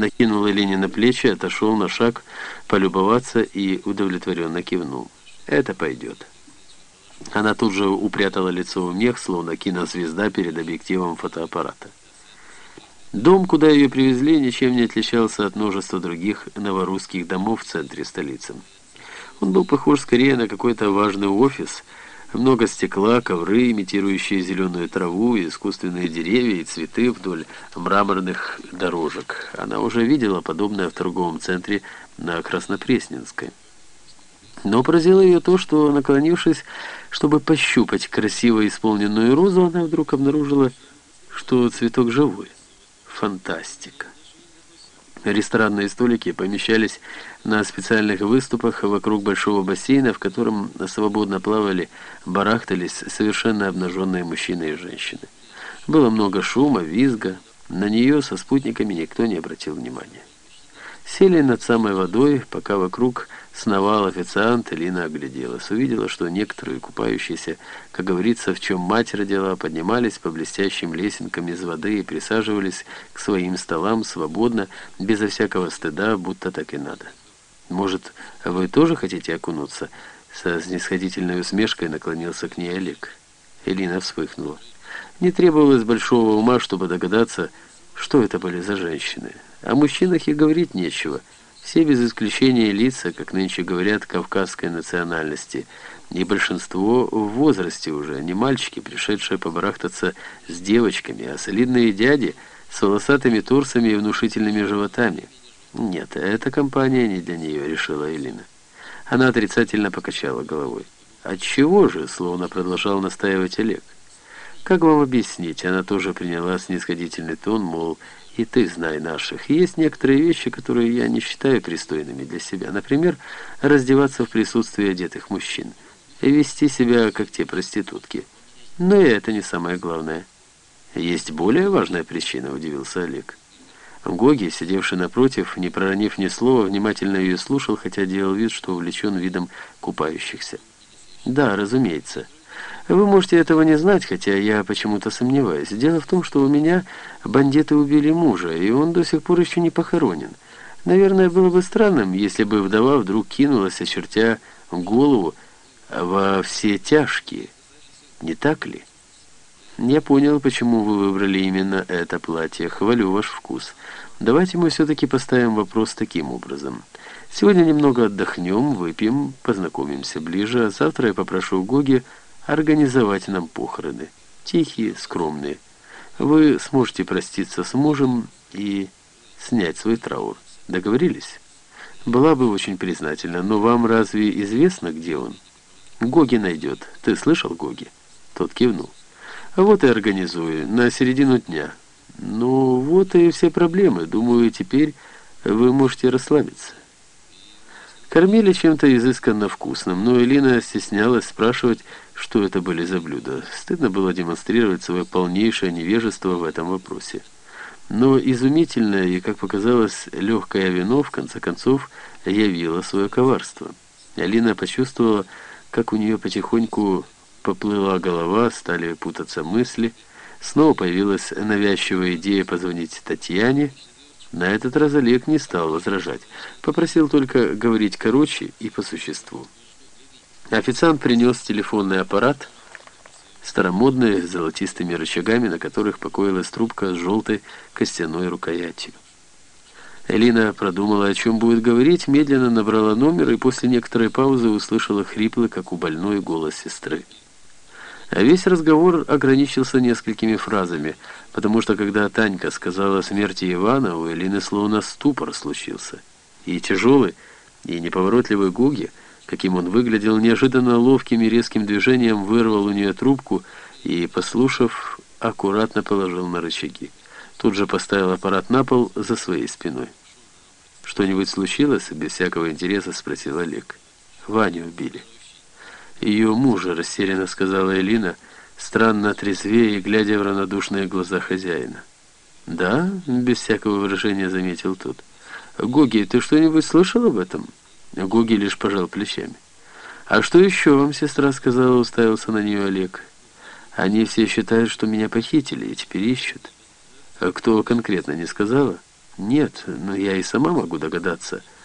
накинул Лене на плечи, отошел на шаг полюбоваться и удовлетворенно кивнул. «Это пойдет». Она тут же упрятала лицо в мех, словно кинозвезда перед объективом фотоаппарата. Дом, куда ее привезли, ничем не отличался от множества других новорусских домов в центре столицы. Он был похож скорее на какой-то важный офис, много стекла, ковры, имитирующие зеленую траву, искусственные деревья и цветы вдоль мраморных дорожек. Она уже видела подобное в торговом центре на Краснопресненской. Но поразило ее то, что, наклонившись, чтобы пощупать красиво исполненную розу, она вдруг обнаружила, что цветок живой. Фантастика! Ресторанные столики помещались на специальных выступах вокруг большого бассейна, в котором свободно плавали, барахтались совершенно обнаженные мужчины и женщины. Было много шума, визга. На нее со спутниками никто не обратил внимания. Сели над самой водой, пока вокруг сновал официант, Лина огляделась. Увидела, что некоторые купающиеся, как говорится, в чем мать родила, поднимались по блестящим лесенкам из воды и присаживались к своим столам свободно, безо всякого стыда, будто так и надо. «Может, вы тоже хотите окунуться?» Со снисходительной усмешкой наклонился к ней Олег. Элина вспыхнула. Не требовалось большого ума, чтобы догадаться, что это были за женщины. О мужчинах и говорить нечего. Все без исключения лица, как нынче говорят, кавказской национальности. И большинство в возрасте уже, не мальчики, пришедшие побарахтаться с девочками, а солидные дяди с волосатыми торсами и внушительными животами. Нет, эта компания не для нее, решила Элина. Она отрицательно покачала головой. «Отчего же?» — словно продолжал настаивать Олег. «Как вам объяснить?» Она тоже приняла снисходительный тон, мол, и ты знай наших. Есть некоторые вещи, которые я не считаю пристойными для себя. Например, раздеваться в присутствии одетых мужчин. И вести себя, как те проститутки. Но и это не самое главное. Есть более важная причина, удивился Олег. Гоги, сидевший напротив, не проронив ни слова, внимательно ее слушал, хотя делал вид, что увлечен видом купающихся. «Да, разумеется». Вы можете этого не знать, хотя я почему-то сомневаюсь. Дело в том, что у меня бандиты убили мужа, и он до сих пор еще не похоронен. Наверное, было бы странным, если бы вдова вдруг кинулась, очертя голову во все тяжкие. Не так ли? Я понял, почему вы выбрали именно это платье. Хвалю ваш вкус. Давайте мы все-таки поставим вопрос таким образом. Сегодня немного отдохнем, выпьем, познакомимся ближе, а завтра я попрошу Гоги организовать нам похороны. Тихие, скромные. Вы сможете проститься с мужем и снять свой траур. Договорились? Была бы очень признательна, но вам разве известно, где он? Гоги найдет. Ты слышал, Гоги? Тот кивнул. Вот и организую, на середину дня. Ну, вот и все проблемы. Думаю, теперь вы можете расслабиться. Кормили чем-то изысканно вкусным, но Элина стеснялась спрашивать, что это были за блюда. Стыдно было демонстрировать свое полнейшее невежество в этом вопросе. Но изумительное и, как показалось, легкое вино, в конце концов, явило свое коварство. Алина почувствовала, как у нее потихоньку поплыла голова, стали путаться мысли. Снова появилась навязчивая идея позвонить Татьяне, на этот раз Олег не стал возражать. Попросил только говорить короче и по существу. Официант принес телефонный аппарат, старомодный, с золотистыми рычагами, на которых покоилась трубка с желтой костяной рукоятью. Элина продумала, о чем будет говорить, медленно набрала номер и после некоторой паузы услышала хриплый, как у больной, голос сестры. А весь разговор ограничился несколькими фразами, потому что когда Танька сказала о смерти Ивана, у Элины словно ступор случился. И тяжелый, и неповоротливый Гуги, каким он выглядел, неожиданно ловким и резким движением вырвал у нее трубку и, послушав, аккуратно положил на рычаги. Тут же поставил аппарат на пол за своей спиной. «Что-нибудь случилось?» — без всякого интереса спросил Олег. «Ваню убили» ее мужа», — растерянно сказала Элина, странно трезвее и глядя в равнодушные глаза хозяина. «Да?» — без всякого выражения заметил тот. «Гоги, ты что-нибудь слышал об этом?» Гоги лишь пожал плечами. «А что еще вам сестра сказала?» — уставился на нее Олег. «Они все считают, что меня похитили и теперь ищут». «А кто конкретно не сказала?» Нет, но я и сама могу догадаться.